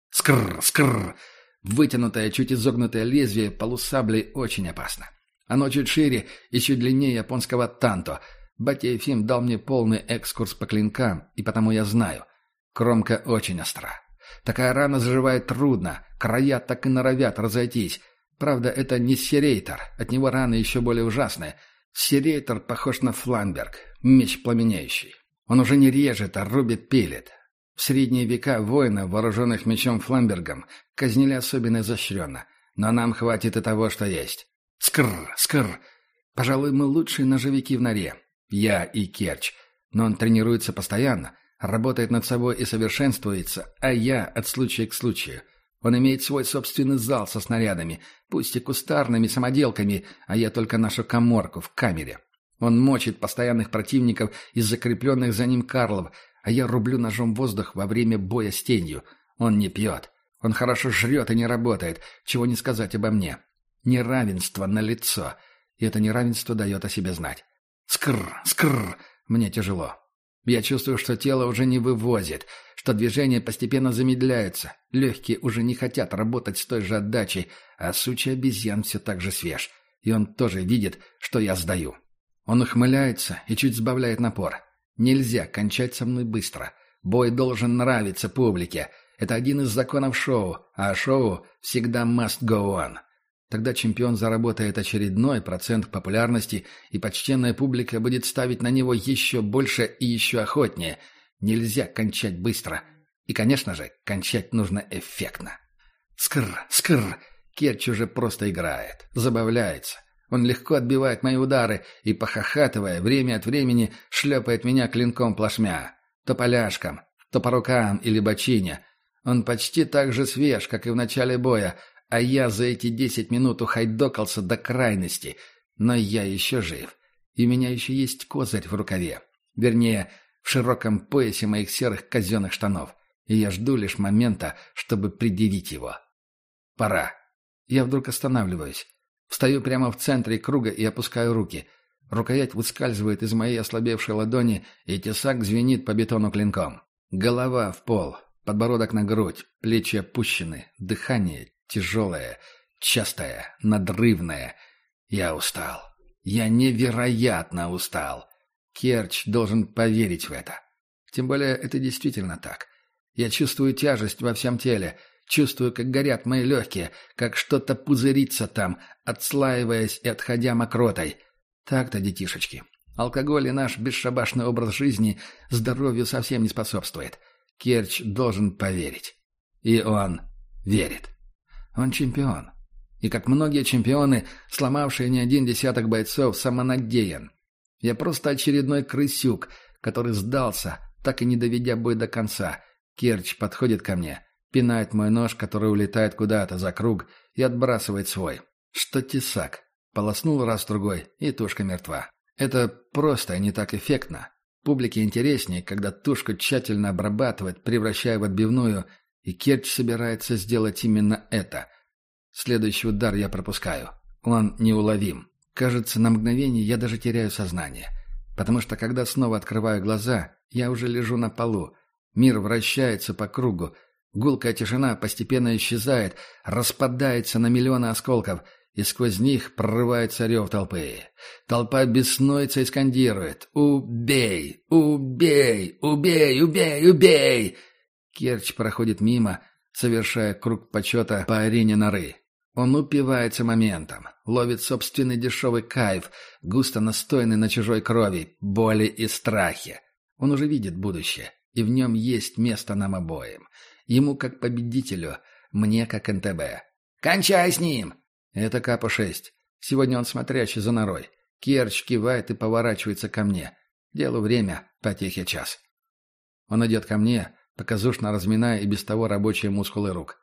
Скрр, скрр. Вытянутое, чуть изогнутое лезвие полусабли очень опасно. Оно чуть шире и чуть длиннее японского танто. Батя Ефим дал мне полный экскурс по клинкам, и потому я знаю. Кромка очень остра. Такая рана заживает трудно, края так и норовят разойтись. Правда, это не серейтор, от него раны еще более ужасные. Серейтор похож на фламберг, меч пламеняющий. Он уже не режет, а рубит пилит. В средние века воина, вооруженных мечом Фламбергом, казнили особенно изощренно. Но нам хватит и того, что есть. Скр, скр. Пожалуй, мы лучшие ножевики в норе. Я и Керч. Но он тренируется постоянно, работает над собой и совершенствуется, а я от случая к случаю. Он имеет свой собственный зал со снарядами, пусть и кустарными самоделками, а я только нашу коморку в камере. Он мочит постоянных противников из закрепленных за ним карлов, а я рублю ножом воздух во время боя с тенью. Он не пьет. Он хорошо жрет и не работает, чего не сказать обо мне. Неравенство на лицо, и это неравенство дает о себе знать. Скр, скр, мне тяжело. Я чувствую, что тело уже не вывозит, что движения постепенно замедляются, легкие уже не хотят работать с той же отдачей, а сучий обезьян все так же свеж, и он тоже видит, что я сдаю. Он ухмыляется и чуть сбавляет напор. Нельзя кончать со мной быстро. Бой должен нравиться публике. Это один из законов шоу, а шоу всегда must go on. Тогда чемпион заработает очередной процент популярности, и почтенная публика будет ставить на него еще больше и еще охотнее. Нельзя кончать быстро. И, конечно же, кончать нужно эффектно. Скр, скр. Керч уже просто играет, забавляется. Он легко отбивает мои удары и, похохатывая, время от времени шлепает меня клинком плашмя. То поляшком, то по рукам или бочине. Он почти так же свеж, как и в начале боя, а я за эти десять минут ухайдокался до крайности. Но я еще жив. И у меня еще есть козырь в рукаве. Вернее, в широком поясе моих серых казенных штанов. И я жду лишь момента, чтобы предъявить его. Пора. Я вдруг останавливаюсь. Встаю прямо в центре круга и опускаю руки. Рукоять выскальзывает из моей ослабевшей ладони, и тесак звенит по бетону клинком. Голова в пол, подбородок на грудь, плечи опущены, дыхание тяжелое, частое, надрывное. Я устал. Я невероятно устал. Керч должен поверить в это. Тем более это действительно так. Я чувствую тяжесть во всем теле, Чувствую, как горят мои легкие, как что-то пузырится там, отслаиваясь и отходя мокротой. Так-то, детишечки. Алкоголь и наш бесшабашный образ жизни здоровью совсем не способствует. Керч должен поверить. И он верит. Он чемпион. И как многие чемпионы, сломавшие не один десяток бойцов, самонадеян. Я просто очередной крысюк, который сдался, так и не доведя бой до конца. Керч подходит ко мне, Пинает мой нож, который улетает куда-то за круг, и отбрасывает свой. Что тесак. Полоснул раз-другой, и тушка мертва. Это просто не так эффектно. Публике интереснее, когда тушку тщательно обрабатывать, превращая в отбивную, и Керч собирается сделать именно это. Следующий удар я пропускаю. Он неуловим. Кажется, на мгновение я даже теряю сознание. Потому что когда снова открываю глаза, Я уже лежу на полу. Мир вращается по кругу. Гулкая тишина постепенно исчезает, распадается на миллионы осколков, и сквозь них прорывается рев толпы. Толпа беснуется и скандирует «Убей! Убей! Убей! Убей! Убей!» Керч проходит мимо, совершая круг почета по арене норы. Он упивается моментом, ловит собственный дешевый кайф, густо настойный на чужой крови, боли и страхе. Он уже видит будущее, и в нем есть место нам обоим. Ему как победителю, мне как НТБ. «Кончай с ним!» Это Капа-6. Сегодня он смотрящий за норой. Керч кивает и поворачивается ко мне. Делу время, потехе час. Он идет ко мне, показушно разминая и без того рабочие мускулы рук.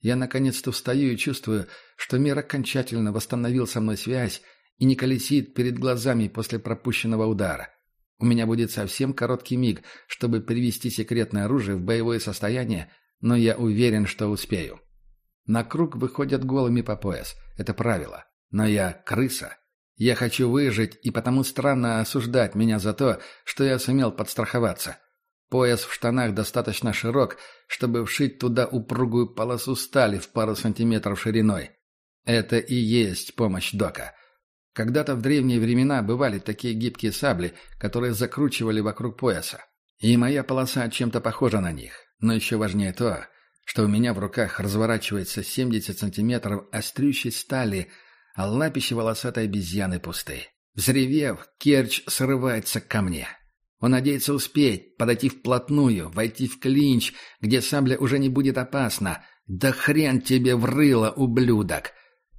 Я наконец-то встаю и чувствую, что мир окончательно восстановил со мной связь и не колесит перед глазами после пропущенного удара. У меня будет совсем короткий миг, чтобы привести секретное оружие в боевое состояние, но я уверен, что успею. На круг выходят голыми по пояс. Это правило. Но я крыса. Я хочу выжить, и потому странно осуждать меня за то, что я сумел подстраховаться. Пояс в штанах достаточно широк, чтобы вшить туда упругую полосу стали в пару сантиметров шириной. Это и есть помощь Дока. Когда-то в древние времена бывали такие гибкие сабли, которые закручивали вокруг пояса. И моя полоса чем-то похожа на них. Но еще важнее то, что у меня в руках разворачивается 70 сантиметров острющей стали, а лапище волосатой обезьяны пусты. Взревев, Керч срывается ко мне. Он надеется успеть, подойти вплотную, войти в клинч, где сабля уже не будет опасна. Да хрен тебе врыло, ублюдок!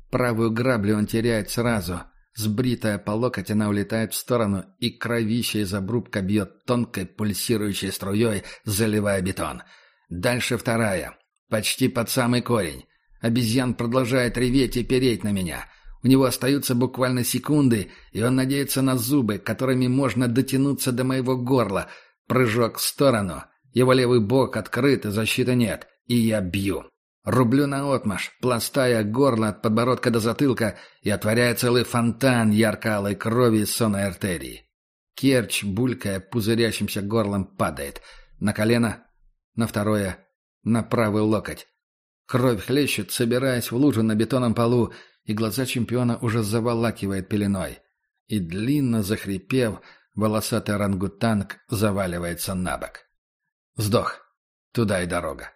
Правую граблю он теряет сразу. Сбритая по локоть, она улетает в сторону, и кровища из обрубка бьет тонкой пульсирующей струей, заливая бетон. Дальше вторая. Почти под самый корень. Обезьян продолжает реветь и переть на меня. У него остаются буквально секунды, и он надеется на зубы, которыми можно дотянуться до моего горла. Прыжок в сторону. Его левый бок открыт, и защиты нет. И я бью. Рублю наотмашь, пластая горло от подбородка до затылка, и отворяя целый фонтан ярко-алой крови из сонной артерии. Керч, булькая пузырящимся горлом, падает. На колено, на второе, на правый локоть. Кровь хлещет, собираясь в лужу на бетонном полу, и глаза чемпиона уже заволакивает пеленой. И длинно захрипев, волосатый орангутанг заваливается на бок. Сдох. Туда и дорога.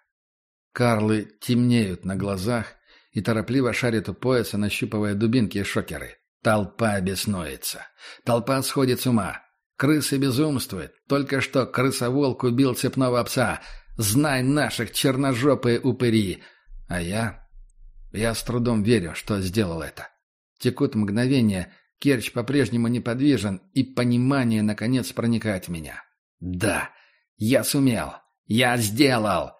Карлы темнеют на глазах и торопливо шарят у пояса, нащупывая дубинки и шокеры. Толпа беснуется. Толпа сходит с ума. Крысы безумствуют. Только что крысоволк убил цепного пса. Знай наших черножопые упыри. А я... Я с трудом верю, что сделал это. Текут мгновения, Керч по-прежнему неподвижен, и понимание, наконец, проникает в меня. Да, я сумел. Я сделал.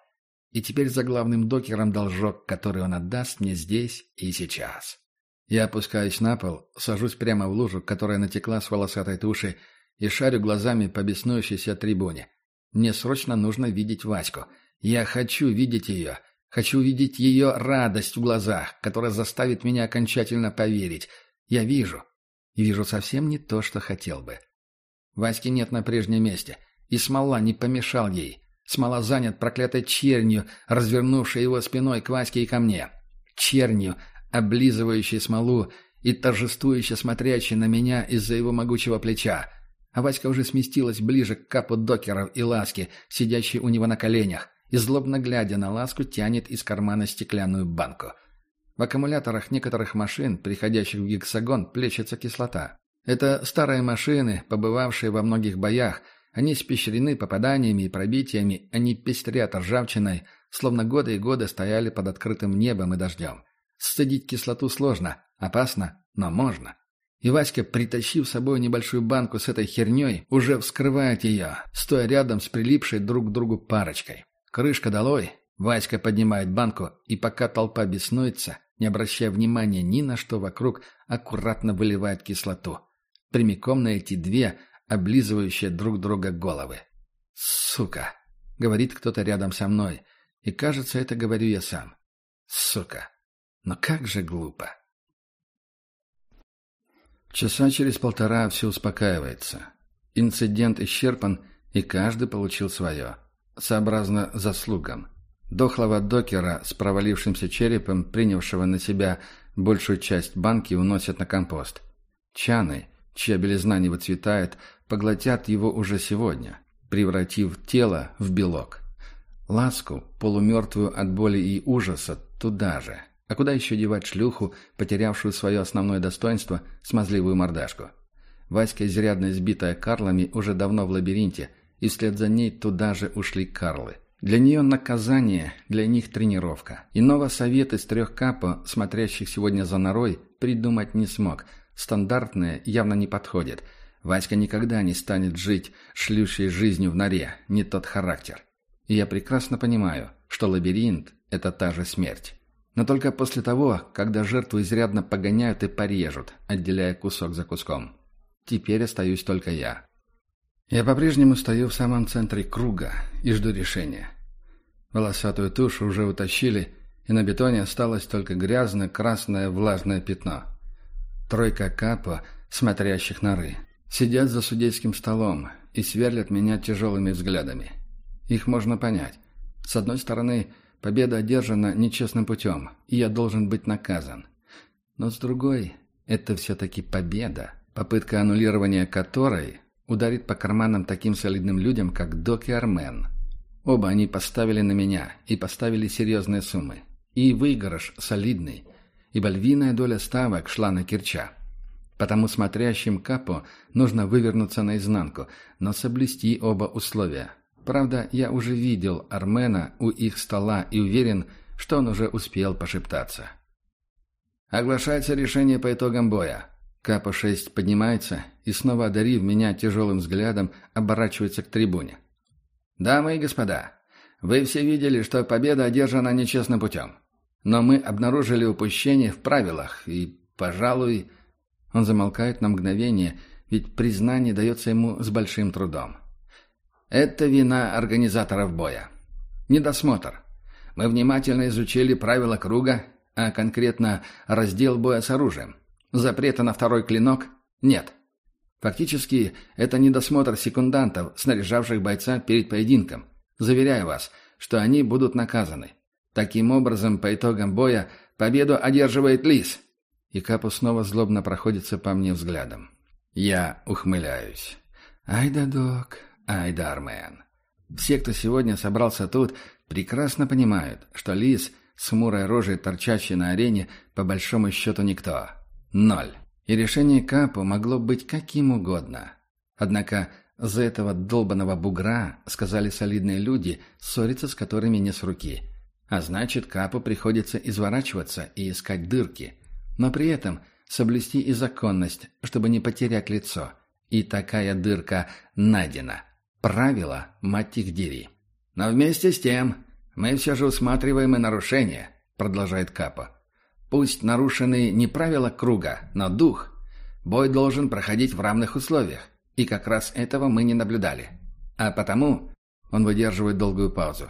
И теперь за главным докером должок, который он отдаст мне здесь и сейчас. Я опускаюсь на пол, сажусь прямо в лужу, которая натекла с волосатой туши, и шарю глазами по беснующейся трибуне. Мне срочно нужно видеть Ваську. Я хочу видеть ее. Хочу увидеть ее радость в глазах, которая заставит меня окончательно поверить. Я вижу. И вижу совсем не то, что хотел бы. Васьки нет на прежнем месте, и смола не помешал ей. Смола занят проклятой чернью, развернувшей его спиной к Ваське и ко мне. Чернью, облизывающей смолу и торжествующе смотрящей на меня из-за его могучего плеча. А Васька уже сместилась ближе к капу докеров и ласки, сидящей у него на коленях и, злобно глядя на ласку, тянет из кармана стеклянную банку. В аккумуляторах некоторых машин, приходящих в гексагон, плещется кислота. Это старые машины, побывавшие во многих боях. Они спещрены попаданиями и пробитиями, они пестрят ржавчиной, словно годы и годы стояли под открытым небом и дождем. Сцедить кислоту сложно, опасно, но можно. И Васька, притащив с собой небольшую банку с этой херней, уже вскрывает ее, стоя рядом с прилипшей друг к другу парочкой. Крышка долой. Васька поднимает банку, и пока толпа беснуется, не обращая внимания ни на что вокруг, аккуратно выливает кислоту. Прямиком на эти две, облизывающие друг друга головы. «Сука!» — говорит кто-то рядом со мной. И кажется, это говорю я сам. «Сука!» Но как же глупо. Часа через полтора все успокаивается. Инцидент исчерпан, И каждый получил свое, сообразно заслугам. Дохлого докера с провалившимся черепом, принявшего на себя большую часть банки, уносят на компост. Чаны, чья белизна не выцветает, поглотят его уже сегодня, превратив тело в белок. Ласку, полумертвую от боли и ужаса, туда же. А куда еще девать шлюху, потерявшую свое основное достоинство, смазливую мордашку? Васька, изрядно избитая Карлами, уже давно в лабиринте, и вслед за ней туда же ушли Карлы. Для нее наказание, для них тренировка. Иного совета из трех капо, смотрящих сегодня за норой, придумать не смог. Стандартное явно не подходит. Васька никогда не станет жить шлющей жизнью в норе, не тот характер. И я прекрасно понимаю, что лабиринт – это та же смерть. Но только после того, когда жертву изрядно погоняют и порежут, отделяя кусок за куском. Теперь остаюсь только я. Я по-прежнему стою в самом центре круга и жду решения. Волосатую тушу уже утащили, и на бетоне осталось только грязно-красное влажное пятно. Тройка капа, смотрящих норы, сидят за судейским столом и сверлят меня тяжелыми взглядами. Их можно понять. С одной стороны, победа одержана нечестным путем, и я должен быть наказан. Но с другой, это все-таки победа, попытка аннулирования которой ударит по карманам таким солидным людям, как Док и Армен. Оба они поставили на меня и поставили серьезные суммы. И выигрыш солидный, ибо львиная доля ставок шла на Кирча. Потому смотрящим Капо нужно вывернуться наизнанку, но соблюсти оба условия. Правда, я уже видел Армена у их стола и уверен, что он уже успел пошептаться. Оглашается решение по итогам боя. Капа-6 поднимается и, снова одарив меня тяжелым взглядом, оборачивается к трибуне. «Дамы и господа, вы все видели, что победа одержана нечестным путем. Но мы обнаружили упущение в правилах, и, пожалуй...» Он замолкает на мгновение, ведь признание дается ему с большим трудом. «Это вина организаторов боя. Недосмотр. Мы внимательно изучили правила круга, а конкретно раздел боя с оружием. Запрета на второй клинок нет. Фактически, это недосмотр секундантов, снаряжавших бойца перед поединком. Заверяю вас, что они будут наказаны. Таким образом, по итогам боя, победу одерживает Лис. И Капу снова злобно проходится по мне взглядом. Я ухмыляюсь. Ай да док, ай да Армен. Все, кто сегодня собрался тут, прекрасно понимают, что Лис с мурой рожей, торчащей на арене, по большому счету никто. Ноль. И решение Капу могло быть каким угодно. Однако за этого долбанного бугра, сказали солидные люди, ссориться с которыми не с руки. А значит, Капу приходится изворачиваться и искать дырки. Но при этом соблюсти и законность, чтобы не потерять лицо. И такая дырка найдена. Правило, мать их дери. Но вместе с тем, мы все же усматриваем и нарушения, продолжает Капа. Пусть нарушены не правила круга, но дух. Бой должен проходить в равных условиях. И как раз этого мы не наблюдали. А потому... Он выдерживает долгую паузу.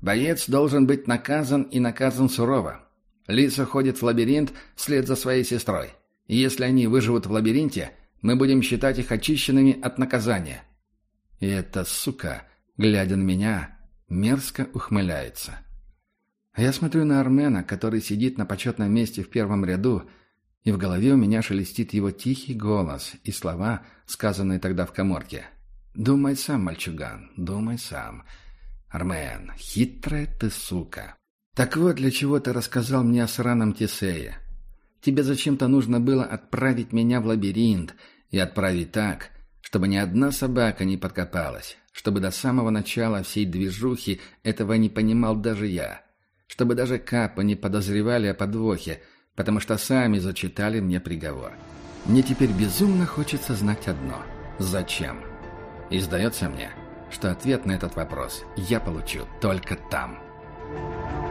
Боец должен быть наказан и наказан сурово. Лиса ходит в лабиринт вслед за своей сестрой. И если они выживут в лабиринте, мы будем считать их очищенными от наказания. И эта сука, глядя на меня, мерзко ухмыляется. А я смотрю на Армена, который сидит на почетном месте в первом ряду, и в голове у меня шелестит его тихий голос и слова, сказанные тогда в коморке. «Думай сам, мальчуган, думай сам. Армен, хитрая ты сука. Так вот, для чего ты рассказал мне о сраном Тесее. Тебе зачем-то нужно было отправить меня в лабиринт, и отправить так, чтобы ни одна собака не подкопалась, чтобы до самого начала всей движухи этого не понимал даже я» чтобы даже Капа не подозревали о подвохе, потому что сами зачитали мне приговор. Мне теперь безумно хочется знать одно – зачем? И сдается мне, что ответ на этот вопрос я получу только там –